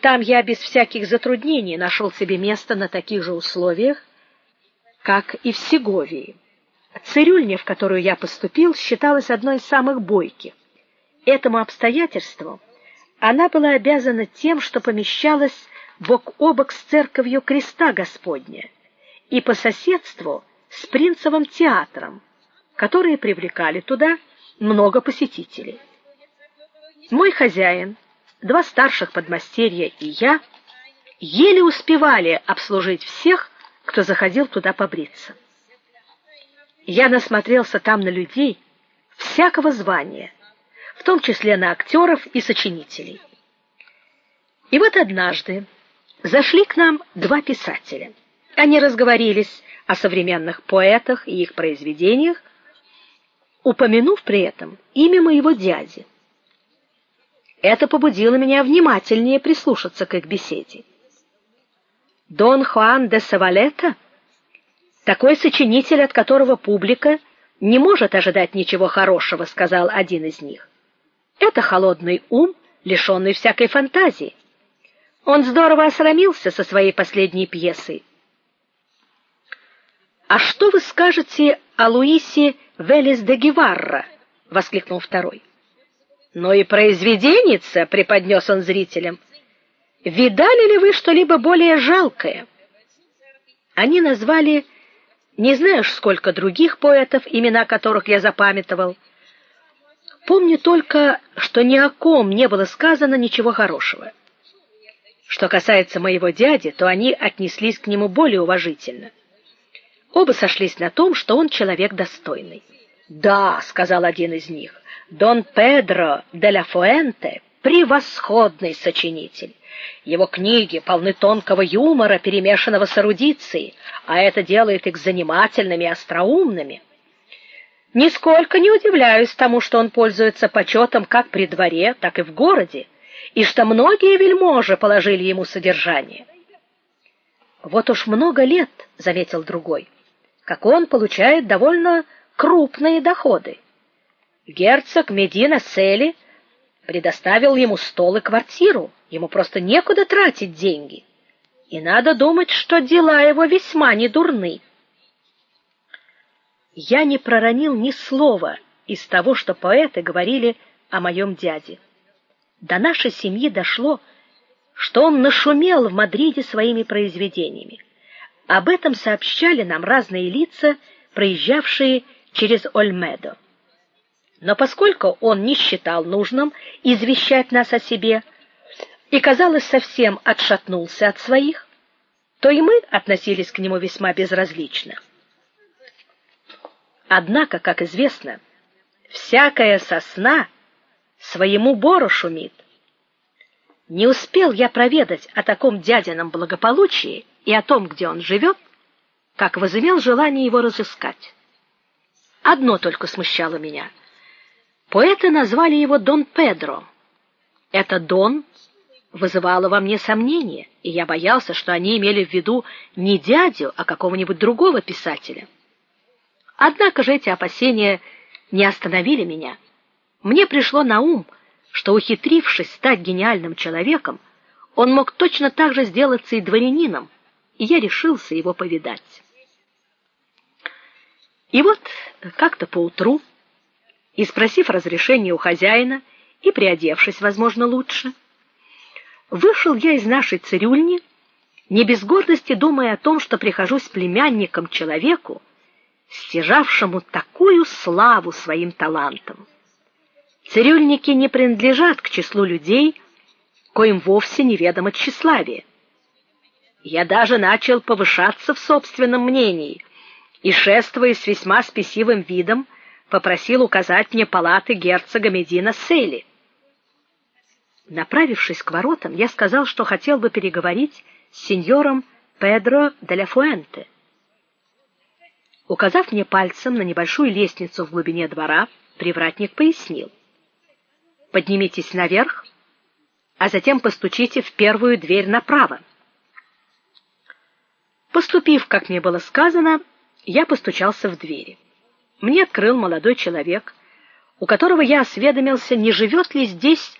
Там я без всяких затруднений нашел себе место на таких же условиях, как и в Сеговии. Цирюльня, в которую я поступил, считалась одной из самых бойких. Этому обстоятельству она была обязана тем, что помещалась бок о бок с церковью Креста Господня и по соседству с Принцевым театром, которые привлекали туда много посетителей. Мой хозяин, два старших подмастерья и я еле успевали обслужить всех, кто заходил туда побриться. Я насмотрелся там на людей всякого звания, в том числе на актеров и сочинителей. И вот однажды зашли к нам два писателя. Они разговорились о современных поэтах и их произведениях, упомянув при этом имя моего дяди. Это побудило меня внимательнее прислушаться к их беседе. Дон Хуан де Савалета, такой сочинитель, от которого публика не может ожидать ничего хорошего, сказал один из них. Это холодный ум, лишенный всякой фантазии. Он здорово осрамился со своей последней пьесой. А что вы скажете о Луисе Велес де Геварра? воскликнул второй. Но и произведенница, преподнес он зрителям. Видали ли вы что-либо более жалкое? Они назвали не знаешь сколько других поэтов, имена которых я запамятовал. Помню только, что ни о ком не было сказано ничего хорошего. Что касается моего дяди, то они отнеслись к нему более уважительно. Оба сошлись на том, что он человек достойный. "Да", сказал один из них. Дон Педро де ла Фуэнте превосходный сочинитель. Его книги полны тонкого юмора, перемешанного с эрудицией, а это делает их занимательными и остроумными. Нисколько не удивляюсь тому, что он пользуется почетом как при дворе, так и в городе, и что многие вельможи положили ему содержание. Вот уж много лет, заметил другой, как он получает довольно крупные доходы. Герцог Медина Сели предоставил ему стол и квартиру. Ему просто некуда тратить деньги. И надо думать, что дела его весьма недурны. Я не проронил ни слова из того, что поэты говорили о моем дяде. До нашей семьи дошло, что он нашумел в Мадриде своими произведениями. Об этом сообщали нам разные лица, проезжавшие через Ольмедо. Но поскольку он не считал нужным извещать нас о себе и, казалось, совсем отшатнулся от своих, то и мы относились к нему весьма безразлично. Однако, как известно, всякая сосна своему бору шумит. Не успел я проведать о таком дядином благополучии и о том, где он живет, как возымел желание его разыскать. Одно только смущало меня — Поэты назвали его Дон Педро. Это Дон вызывало во мне сомнения, и я боялся, что они имели в виду не дядю, а какого-нибудь другого писателя. Однако же эти опасения не остановили меня. Мне пришло на ум, что ухитрившись стать гениальным человеком, он мог точно так же сделаться и дворянином, и я решился его повидать. И вот как-то поутру и спросив разрешения у хозяина и приодевшись, возможно, лучше, вышел я из нашей цирюльни, не без гордости думая о том, что прихожусь племянником человеку, стяжавшему такую славу своим талантом. Цирюльники не принадлежат к числу людей, коим вовсе неведомо тщеславие. Я даже начал повышаться в собственном мнении и шествуя с весьма спесивым видом, попросил указать мне палаты герцога Медина Сели. Направившись к воротам, я сказал, что хотел бы переговорить с сеньором Педро де ла Фуэнте. Указав мне пальцем на небольшую лестницу в глубине двора, привратник пояснил: "Поднимитесь наверх, а затем постучите в первую дверь направо". Поступив, как мне было сказано, я постучался в двери. Мне открыл молодой человек, у которого я осведомился, не живет ли здесь